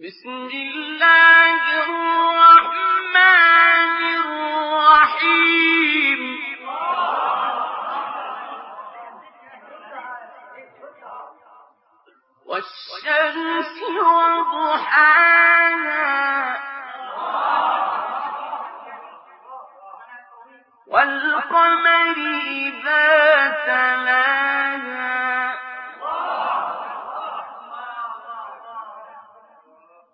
بسم الله الرحمن الرحيم. والشمس والقمر إذا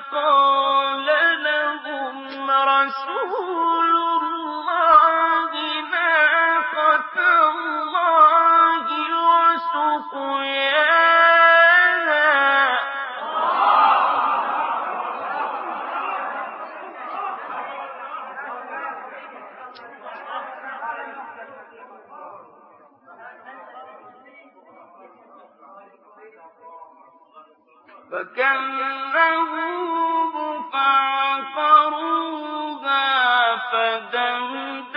فقال لهم رسول فكذبوه فعقروها فدمدم